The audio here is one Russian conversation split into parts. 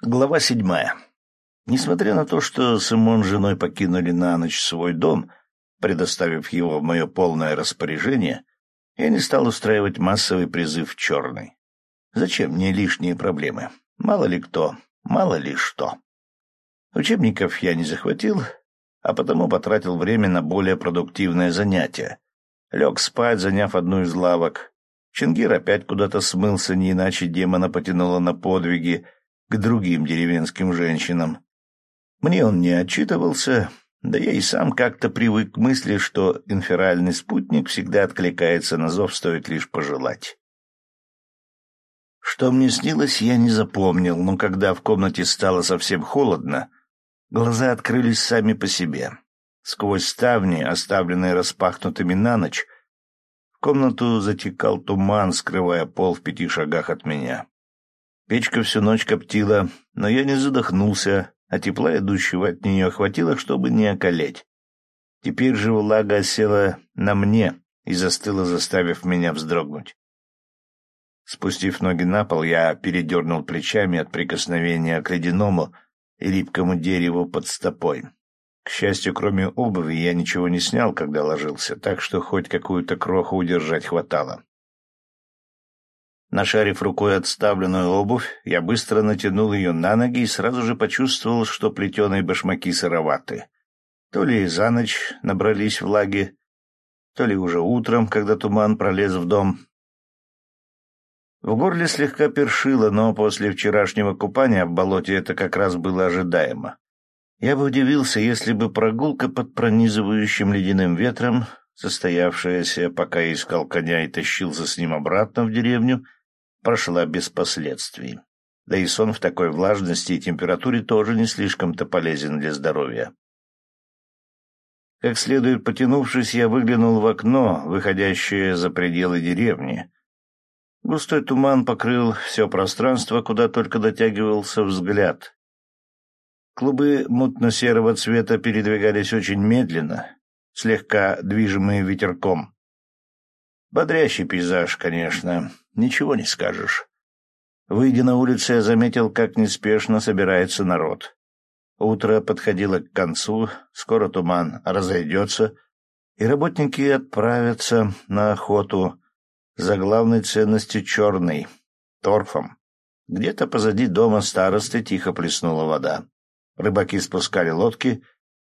Глава седьмая. Несмотря на то, что Симон с женой покинули на ночь свой дом, предоставив его в мое полное распоряжение, я не стал устраивать массовый призыв в черный. Зачем мне лишние проблемы? Мало ли кто, мало ли что. Учебников я не захватил, а потому потратил время на более продуктивное занятие. Лег спать, заняв одну из лавок. Чингир опять куда-то смылся, не иначе демона потянуло на подвиги — к другим деревенским женщинам. Мне он не отчитывался, да я и сам как-то привык к мысли, что инферальный спутник всегда откликается на зов, стоит лишь пожелать. Что мне снилось, я не запомнил, но когда в комнате стало совсем холодно, глаза открылись сами по себе. Сквозь ставни, оставленные распахнутыми на ночь, в комнату затекал туман, скрывая пол в пяти шагах от меня. Печка всю ночь коптила, но я не задохнулся, а тепла, идущего от нее, хватило, чтобы не околеть. Теперь же влага осела на мне и застыла, заставив меня вздрогнуть. Спустив ноги на пол, я передернул плечами от прикосновения к ледяному и липкому дереву под стопой. К счастью, кроме обуви, я ничего не снял, когда ложился, так что хоть какую-то кроху удержать хватало. Нашарив рукой отставленную обувь, я быстро натянул ее на ноги и сразу же почувствовал, что плетеные башмаки сыроваты. То ли за ночь набрались влаги, то ли уже утром, когда туман пролез в дом. В горле слегка першило, но после вчерашнего купания в болоте это как раз было ожидаемо. Я бы удивился, если бы прогулка под пронизывающим ледяным ветром, состоявшаяся, пока я искал коня и тащился с ним обратно в деревню, — прошла без последствий. Да и сон в такой влажности и температуре тоже не слишком-то полезен для здоровья. Как следует потянувшись, я выглянул в окно, выходящее за пределы деревни. Густой туман покрыл все пространство, куда только дотягивался взгляд. Клубы мутно-серого цвета передвигались очень медленно, слегка движимые ветерком. Бодрящий пейзаж, конечно, ничего не скажешь. Выйдя на улицу, я заметил, как неспешно собирается народ. Утро подходило к концу, скоро туман разойдется, и работники отправятся на охоту за главной ценностью черной — торфом. Где-то позади дома старосты тихо плеснула вода. Рыбаки спускали лодки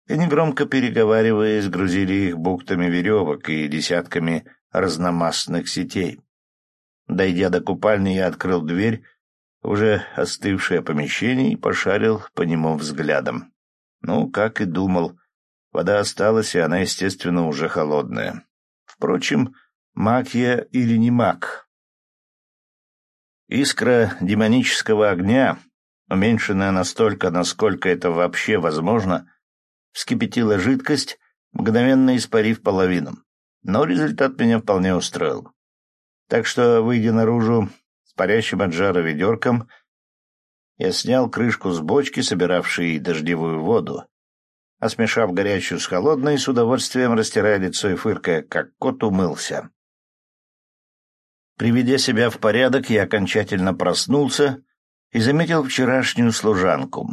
и, негромко переговариваясь, грузили их буктами веревок и десятками разномастных сетей. Дойдя до купальни, я открыл дверь, уже остывшее помещение, и пошарил по нему взглядом. Ну, как и думал, вода осталась, и она, естественно, уже холодная. Впрочем, маг я или не маг? Искра демонического огня, уменьшенная настолько, насколько это вообще возможно, вскипятила жидкость, мгновенно испарив половину. Но результат меня вполне устроил. Так что, выйдя наружу с парящим от жара ведерком, я снял крышку с бочки, собиравшей дождевую воду, а смешав горячую с холодной, с удовольствием растирая лицо и фыркая, как кот умылся. Приведя себя в порядок, я окончательно проснулся и заметил вчерашнюю служанку.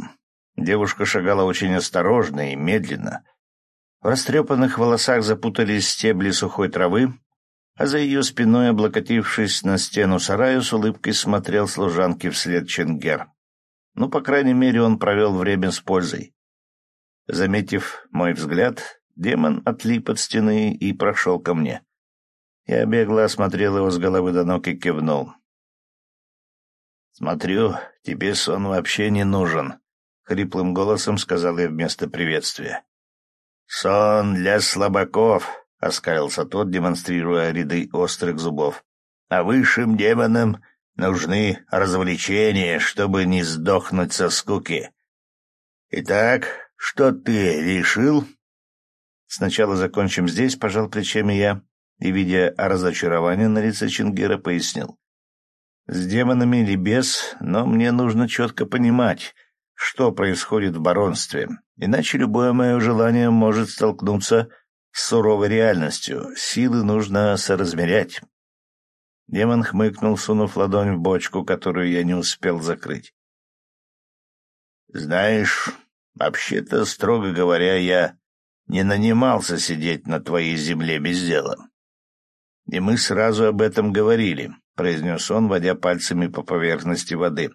Девушка шагала очень осторожно и медленно. В растрепанных волосах запутались стебли сухой травы, а за ее спиной, облокотившись на стену сараю, с улыбкой смотрел служанке вслед Ченгер. Ну, по крайней мере, он провел время с пользой. Заметив мой взгляд, демон отлип от стены и прошел ко мне. Я бегло осмотрел его с головы до ног и кивнул. «Смотрю, тебе сон вообще не нужен», — хриплым голосом сказал я вместо приветствия. «Сон для слабаков», — оскалился тот, демонстрируя ряды острых зубов. «А высшим демонам нужны развлечения, чтобы не сдохнуть со скуки. Итак, что ты решил?» «Сначала закончим здесь», — пожал плечами я, и, видя разочарование на лице Чингера, пояснил. «С демонами или без, но мне нужно четко понимать, что происходит в баронстве, иначе любое мое желание может столкнуться с суровой реальностью. Силы нужно соразмерять. Демон хмыкнул, сунув ладонь в бочку, которую я не успел закрыть. Знаешь, вообще-то, строго говоря, я не нанимался сидеть на твоей земле без дела. И мы сразу об этом говорили, — произнес он, водя пальцами по поверхности воды.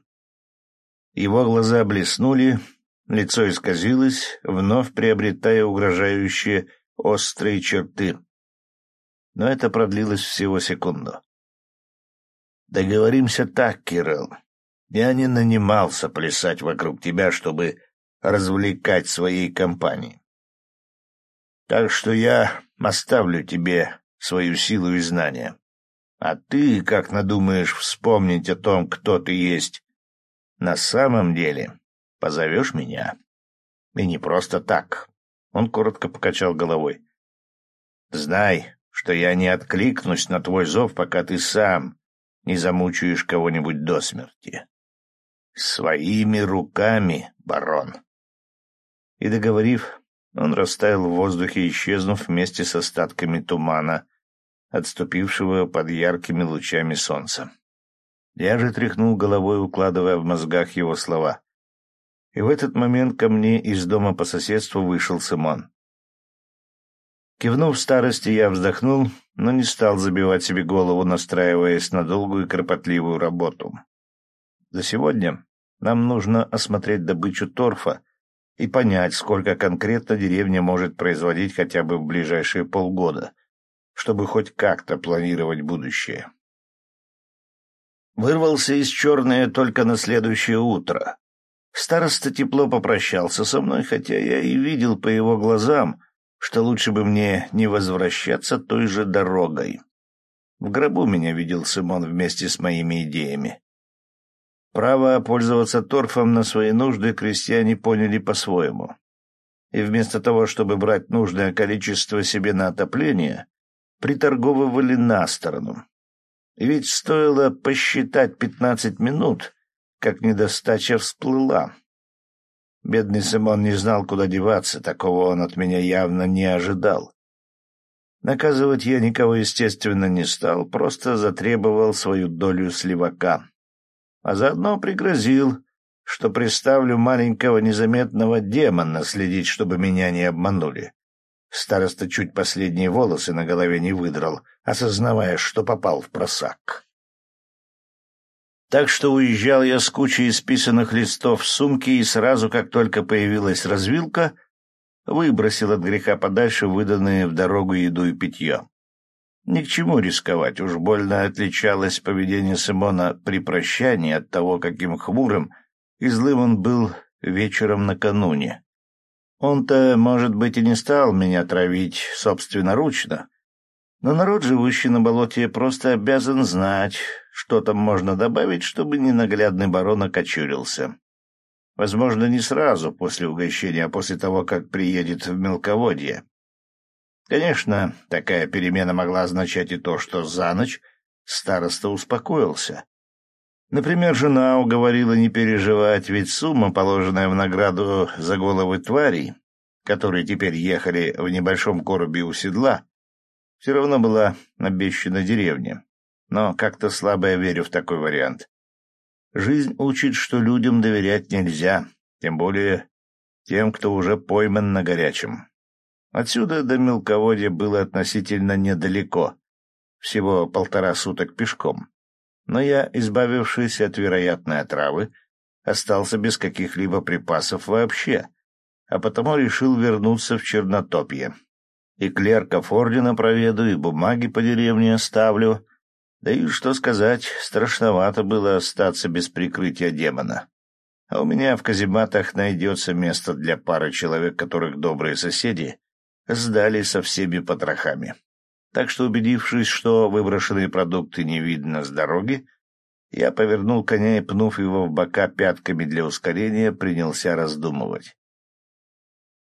Его глаза блеснули, лицо исказилось, вновь приобретая угрожающие острые черты. Но это продлилось всего секунду. «Договоримся так, Кирилл. Я не нанимался плясать вокруг тебя, чтобы развлекать своей компании. Так что я оставлю тебе свою силу и знания. А ты, как надумаешь вспомнить о том, кто ты есть, на самом деле позовешь меня. И не просто так. Он коротко покачал головой. Знай, что я не откликнусь на твой зов, пока ты сам не замучаешь кого-нибудь до смерти. Своими руками, барон. И договорив, он растаял в воздухе, исчезнув вместе с остатками тумана, отступившего под яркими лучами солнца. Я же тряхнул головой, укладывая в мозгах его слова. И в этот момент ко мне из дома по соседству вышел Симон. Кивнув старости, я вздохнул, но не стал забивать себе голову, настраиваясь на долгую и кропотливую работу. За сегодня нам нужно осмотреть добычу торфа и понять, сколько конкретно деревня может производить хотя бы в ближайшие полгода, чтобы хоть как-то планировать будущее. Вырвался из черное только на следующее утро. Староста тепло попрощался со мной, хотя я и видел по его глазам, что лучше бы мне не возвращаться той же дорогой. В гробу меня видел Симон вместе с моими идеями. Право пользоваться торфом на свои нужды крестьяне поняли по-своему. И вместо того, чтобы брать нужное количество себе на отопление, приторговывали на сторону. Ведь стоило посчитать пятнадцать минут, как недостача всплыла. Бедный Симон не знал, куда деваться, такого он от меня явно не ожидал. Наказывать я никого, естественно, не стал, просто затребовал свою долю сливака а заодно пригрозил, что приставлю маленького незаметного демона следить, чтобы меня не обманули. Староста чуть последние волосы на голове не выдрал, осознавая, что попал в просак. Так что уезжал я с кучей исписанных листов в сумке и сразу, как только появилась развилка, выбросил от греха подальше выданные в дорогу еду и питье. Ни к чему рисковать, уж больно отличалось поведение Симона при прощании от того, каким хмурым и злым он был вечером накануне. Он-то, может быть, и не стал меня травить собственноручно, но народ, живущий на болоте, просто обязан знать, что там можно добавить, чтобы ненаглядный барон окочурился. Возможно, не сразу после угощения, а после того, как приедет в мелководье. Конечно, такая перемена могла означать и то, что за ночь староста успокоился. Например, жена уговорила не переживать, ведь сумма, положенная в награду за головы тварей, которые теперь ехали в небольшом коробе у седла, все равно была обещана деревне. Но как-то слабо я верю в такой вариант. Жизнь учит, что людям доверять нельзя, тем более тем, кто уже пойман на горячем. Отсюда до мелководья было относительно недалеко, всего полтора суток пешком. Но я, избавившись от вероятной отравы, остался без каких-либо припасов вообще, а потому решил вернуться в Чернотопье. И клерков ордена проведу, и бумаги по деревне оставлю. Да и, что сказать, страшновато было остаться без прикрытия демона. А у меня в казематах найдется место для пары человек, которых добрые соседи сдали со всеми потрохами. Так что, убедившись, что выброшенные продукты не видно с дороги, я повернул коня и, пнув его в бока пятками для ускорения, принялся раздумывать.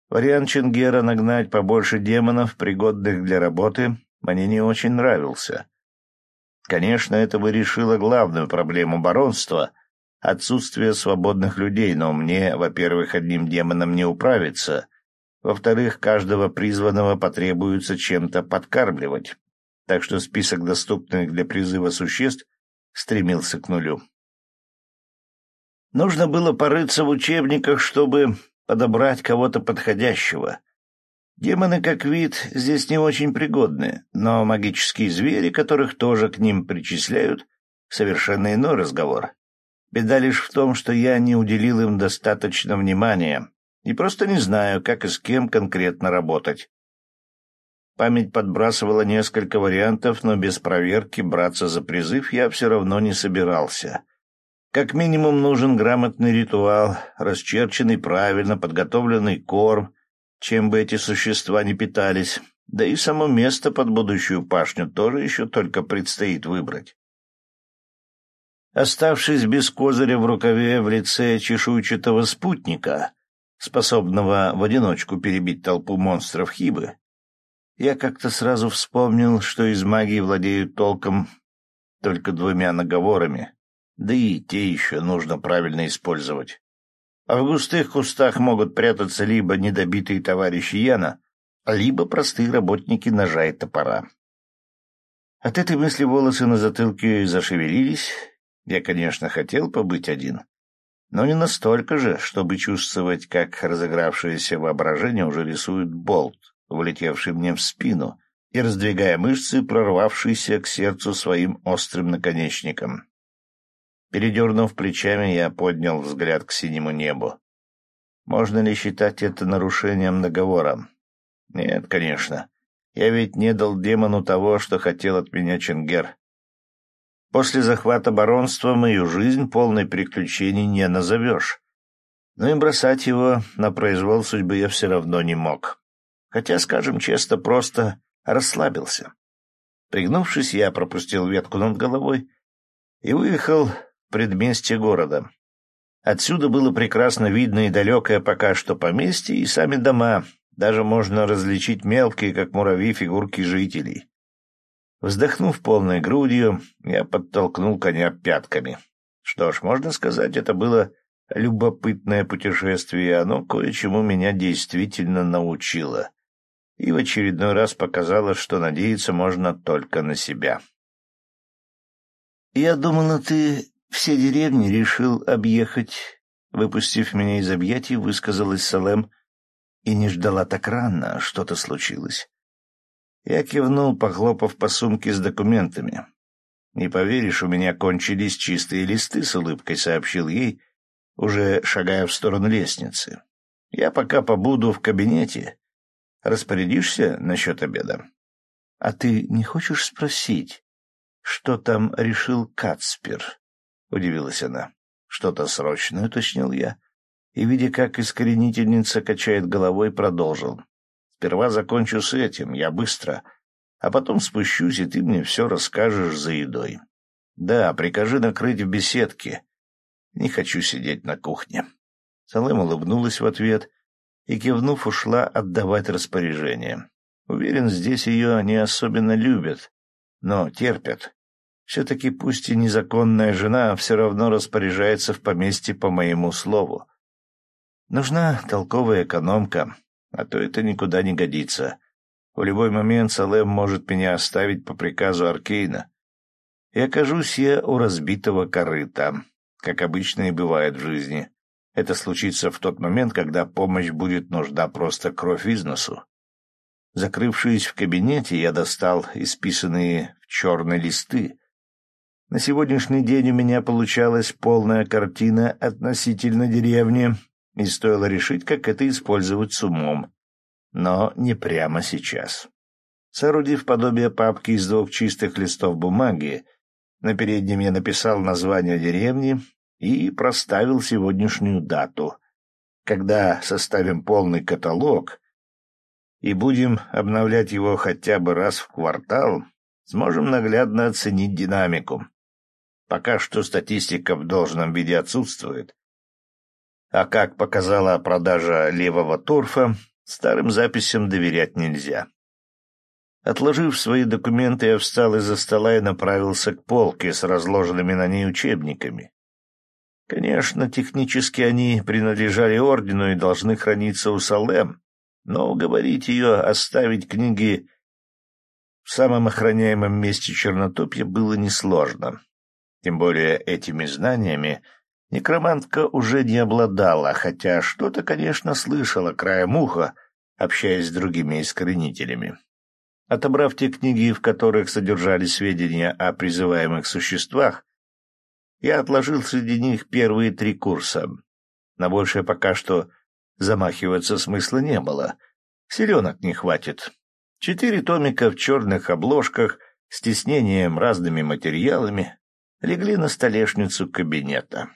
Вариант Ченгера нагнать побольше демонов, пригодных для работы, мне не очень нравился. Конечно, это бы решило главную проблему баронства — отсутствие свободных людей, но мне, во-первых, одним демоном не управиться, во-вторых, каждого призванного потребуется чем-то подкармливать, так что список доступных для призыва существ стремился к нулю. Нужно было порыться в учебниках, чтобы подобрать кого-то подходящего. Демоны как вид здесь не очень пригодны, но магические звери, которых тоже к ним причисляют, совершенно иной разговор. Беда лишь в том, что я не уделил им достаточно внимания и просто не знаю, как и с кем конкретно работать. Память подбрасывала несколько вариантов, но без проверки браться за призыв я все равно не собирался. Как минимум нужен грамотный ритуал, расчерченный правильно, подготовленный корм, чем бы эти существа не питались, да и само место под будущую пашню тоже еще только предстоит выбрать. Оставшись без козыря в рукаве в лице чешуйчатого спутника, способного в одиночку перебить толпу монстров Хибы, я как-то сразу вспомнил, что из магии владеют толком только двумя наговорами, да и те еще нужно правильно использовать. А в густых кустах могут прятаться либо недобитые товарищи Яна, либо простые работники ножа и топора. От этой мысли волосы на затылке зашевелились. Я, конечно, хотел побыть один, но не настолько же, чтобы чувствовать, как разыгравшееся воображение уже рисует болт, влетевший мне в спину и раздвигая мышцы, прорвавшиеся к сердцу своим острым наконечником. Передернув плечами, я поднял взгляд к синему небу. Можно ли считать это нарушением договора? Нет, конечно. Я ведь не дал демону того, что хотел от меня Ченгер. После захвата баронства мою жизнь полной приключений не назовешь. Но и бросать его на произвол судьбы я все равно не мог хотя, скажем честно, просто расслабился. Пригнувшись, я пропустил ветку над головой и выехал в предместье города. Отсюда было прекрасно видно и далекое пока что поместье, и сами дома, даже можно различить мелкие, как муравьи, фигурки жителей. Вздохнув полной грудью, я подтолкнул коня пятками. Что ж, можно сказать, это было любопытное путешествие, и оно кое-чему меня действительно научило и в очередной раз показала, что надеяться можно только на себя. «Я думала, ты все деревни решил объехать», — выпустив меня из объятий, высказалась Салем, и не ждала так рано, что-то случилось. Я кивнул, похлопав по сумке с документами. «Не поверишь, у меня кончились чистые листы», — с улыбкой сообщил ей, уже шагая в сторону лестницы. «Я пока побуду в кабинете, Распорядишься насчет обеда? — А ты не хочешь спросить, что там решил Кацпер? — удивилась она. — Что-то срочное, — уточнил я. И, видя, как искоренительница качает головой, продолжил. — Сперва закончу с этим, я быстро, а потом спущусь, и ты мне все расскажешь за едой. Да, прикажи накрыть в беседке. Не хочу сидеть на кухне. Салем улыбнулась в ответ и, кивнув, ушла отдавать распоряжение. Уверен, здесь ее не особенно любят, но терпят. Все-таки пусть и незаконная жена, а все равно распоряжается в поместье по моему слову. Нужна толковая экономка, а то это никуда не годится. В любой момент Салем может меня оставить по приказу Аркейна. И окажусь я у разбитого корыта, как обычно и бывает в жизни. Это случится в тот момент, когда помощь будет нужна просто кровь из носу. Закрывшись в кабинете, я достал исписанные в черные листы. На сегодняшний день у меня получалась полная картина относительно деревни, и стоило решить, как это использовать с умом. Но не прямо сейчас. Соорудив подобие папки из двух чистых листов бумаги, на переднем я написал название деревни и проставил сегодняшнюю дату. Когда составим полный каталог и будем обновлять его хотя бы раз в квартал, сможем наглядно оценить динамику. Пока что статистика в должном виде отсутствует. А как показала продажа левого торфа, старым записям доверять нельзя. Отложив свои документы, я встал из-за стола и направился к полке с разложенными на ней учебниками. Конечно, технически они принадлежали ордену и должны храниться у Салем, но уговорить ее оставить книги в самом охраняемом месте Чернотопья было несложно. Тем более этими знаниями Некромантка уже не обладала, хотя что-то, конечно, слышала краем уха, общаясь с другими искоренителями. Отобрав те книги, в которых содержались сведения о призываемых существах, я отложил среди них первые три курса. На большее пока что замахиваться смысла не было. Селенок не хватит. Четыре томика в черных обложках с тиснением разными материалами легли на столешницу кабинета.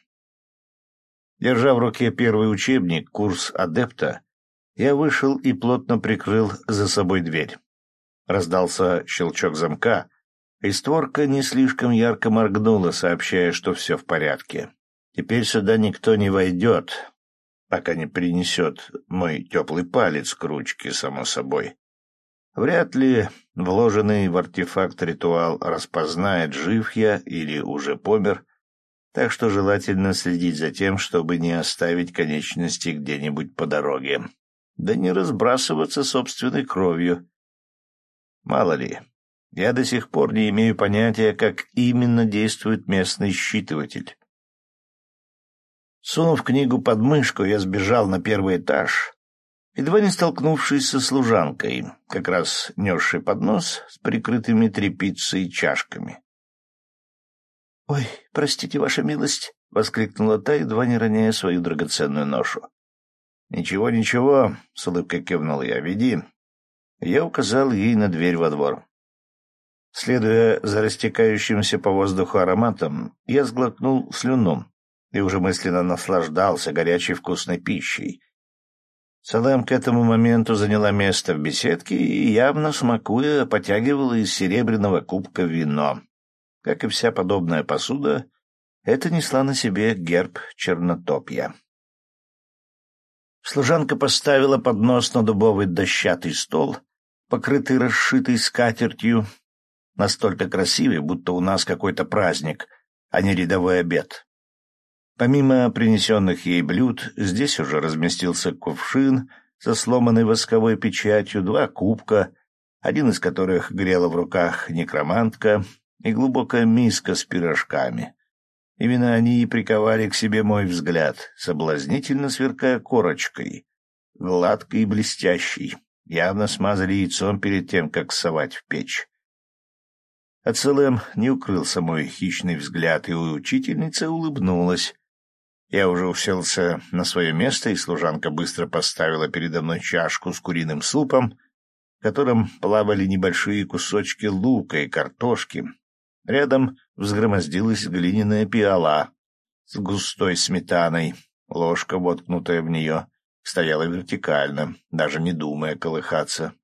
Держа в руке первый учебник, курс адепта, я вышел и плотно прикрыл за собой дверь. Раздался щелчок замка, и створка не слишком ярко моргнула, сообщая, что все в порядке. Теперь сюда никто не войдет, пока не принесет мой теплый палец к ручке, само собой. Вряд ли вложенный в артефакт ритуал распознает, жив я или уже помер, так что желательно следить за тем, чтобы не оставить конечности где-нибудь по дороге, да не разбрасываться собственной кровью. Мало ли, я до сих пор не имею понятия, как именно действует местный считыватель. Сунув книгу под мышку, я сбежал на первый этаж, едва не столкнувшись со служанкой, как раз несшей поднос с прикрытыми тряпицей чашками. — Ой, простите, ваша милость! — воскликнула та, едва не роняя свою драгоценную ношу. — Ничего, ничего, — с улыбкой кивнул я, — веди. Я указал ей на дверь во двор. Следуя за растекающимся по воздуху ароматом, я сглотнул слюну и уже мысленно наслаждался горячей вкусной пищей. Салем к этому моменту заняла место в беседке и, явно смакуя, потягивала из серебряного кубка вино. Как и вся подобная посуда, это несла на себе герб чернотопья. Служанка поставила поднос на дубовый дощатый стол, покрытый расшитой скатертью, настолько красивый, будто у нас какой-то праздник, а не рядовой обед. Помимо принесенных ей блюд, здесь уже разместился кувшин со сломанной восковой печатью, два кубка, один из которых грела в руках некромантка, и глубокая миска с пирожками. Именно они и приковали к себе мой взгляд, соблазнительно сверкая корочкой, гладкой и блестящей, явно смазали яйцом перед тем, как совать в печь. От Ацелем не укрылся мой хищный взгляд, и учительница улыбнулась, я уже уселся на свое место, и служанка быстро поставила передо мной чашку с куриным супом, в котором плавали небольшие кусочки лука и картошки. Рядом взгромоздилась глиняная пиала с густой сметаной. Ложка, воткнутая в нее, стояла вертикально, даже не думая колыхаться.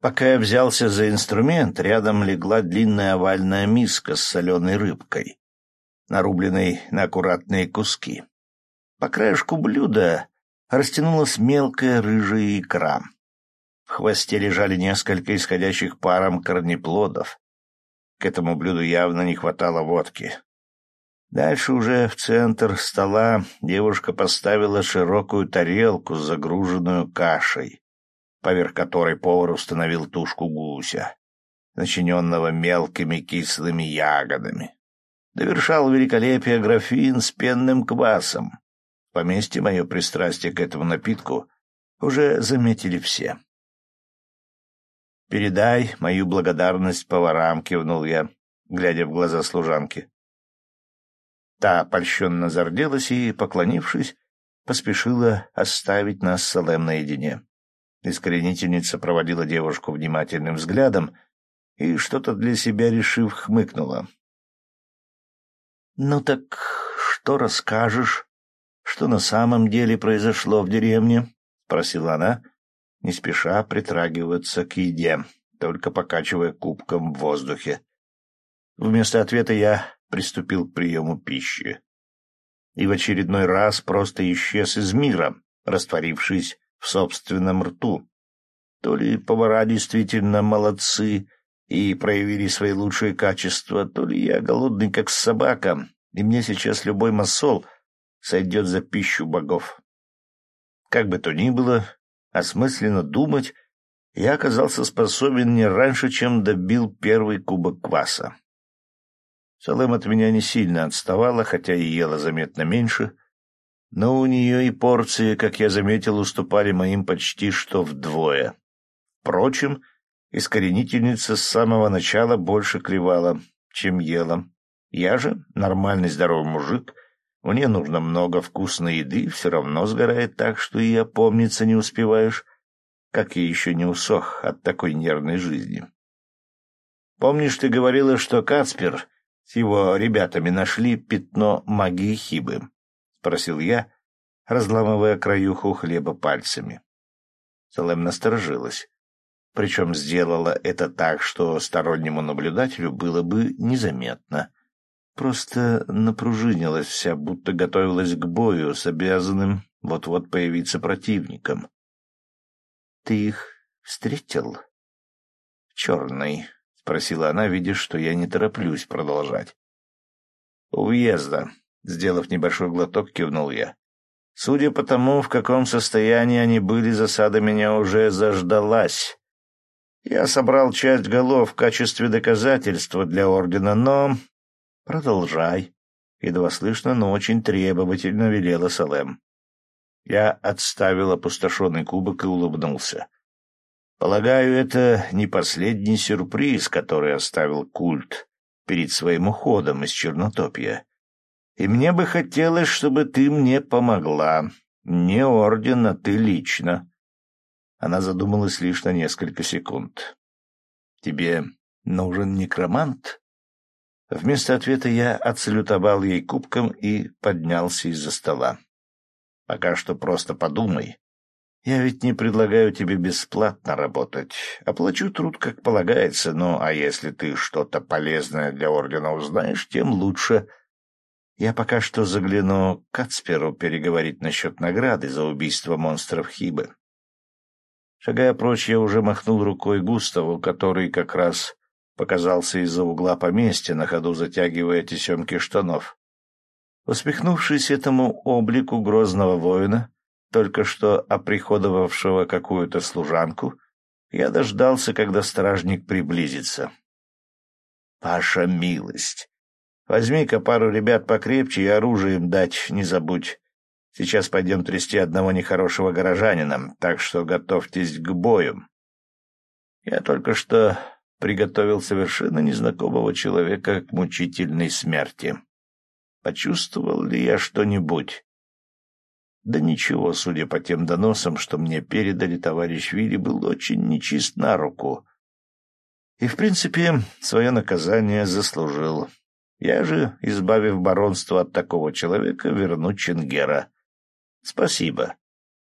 Пока я взялся за инструмент, рядом легла длинная овальная миска с соленой рыбкой нарубленной на аккуратные куски. По краешку блюда растянулась мелкая рыжая икра. В хвосте лежали несколько исходящих паром корнеплодов. К этому блюду явно не хватало водки. Дальше уже в центр стола девушка поставила широкую тарелку, загруженную кашей, поверх которой повар установил тушку гуся, начиненного мелкими кислыми ягодами довершал великолепие графин с пенным квасом. В поместье мое пристрастие к этому напитку уже заметили все. «Передай мою благодарность поварам», — кивнул я, глядя в глаза служанки. Та польщенно зарделась и, поклонившись, поспешила оставить нас с Салем наедине. Искоренительница проводила девушку внимательным взглядом и, что-то для себя решив, хмыкнула. «Ну так что расскажешь? Что на самом деле произошло в деревне?» — спросила она, не спеша притрагиваться к еде, только покачивая кубком в воздухе. Вместо ответа я приступил к приему пищи. И в очередной раз просто исчез из мира, растворившись в собственном рту. То ли повара действительно молодцы, и проявили свои лучшие качества, то ли я голодный, как собака, и мне сейчас любой масол сойдет за пищу богов. Как бы то ни было, осмысленно думать я оказался способен не раньше, чем добил первый кубок кваса. Салем от меня не сильно отставала, хотя и ела заметно меньше, но у нее и порции, как я заметил, уступали моим почти что вдвое. Впрочем, искоренительница с самого начала больше клевала, чем ела. Я же, нормальный здоровый мужик, мне нужно много вкусной еды, все равно сгорает так, что и опомниться не успеваешь, как я еще не усох от такой нервной жизни. Помнишь, ты говорила, что Кацпер с его ребятами нашли пятно магии Хибы? — спросил я, разламывая краюху хлеба пальцами. Салем насторожилась. Причем сделала это так, что стороннему наблюдателю было бы незаметно. Просто напружинилась вся, будто готовилась к бою с обязанным вот-вот появиться противником. — Ты их встретил? — Черный, — спросила она, видя, что я не тороплюсь продолжать. — У въезда, — сделав небольшой глоток, кивнул я. Судя по тому, в каком состоянии они были, засада меня уже заждалась. Я собрал часть голов в качестве доказательства для ордена, но «Продолжай», — едва слышно, но очень требовательно велела Салем. Я отставил опустошенный кубок и улыбнулся. Полагаю, это не последний сюрприз, который оставил культ перед своим уходом из Чернотопья. И мне бы хотелось, чтобы ты мне помогла. Не орден, а ты лично. Она задумалась лишь на несколько секунд. Тебе нужен некромант? Вместо ответа я отсалютовал ей кубком и поднялся из-за стола. «Пока что просто подумай. Я ведь не предлагаю тебе бесплатно работать. Оплачу труд, как полагается, ну, а если ты что-то полезное для Ордена узнаешь, тем лучше. Я пока что загляну к Ацперу переговорить насчет награды за убийство монстров Хибы». Шагая прочь, я уже махнул рукой Густаву, который как раз показался из-за угла поместья, на ходу затягивая тесемки штанов. Усмехнувшись этому облику грозного воина, только что оприходовавшего какую-то служанку, я дождался, когда стражник приблизится. — Паша, милость! Возьми-ка пару ребят покрепче и оружие им дать не забудь. Сейчас пойдем трясти одного нехорошего горожанина, так что готовьтесь к бою. Я только что приготовил совершенно незнакомого человека к мучительной смерти. Почувствовал ли я что-нибудь? Да ничего, судя по тем доносам, что мне передали, товарищ Вилли был очень нечист на руку. И, в принципе, свое наказание заслужил. Я же, избавив баронство от такого человека, верну Ченгера. Спасибо.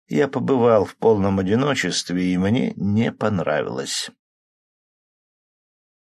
Я побывал в полном одиночестве, и мне не понравилось.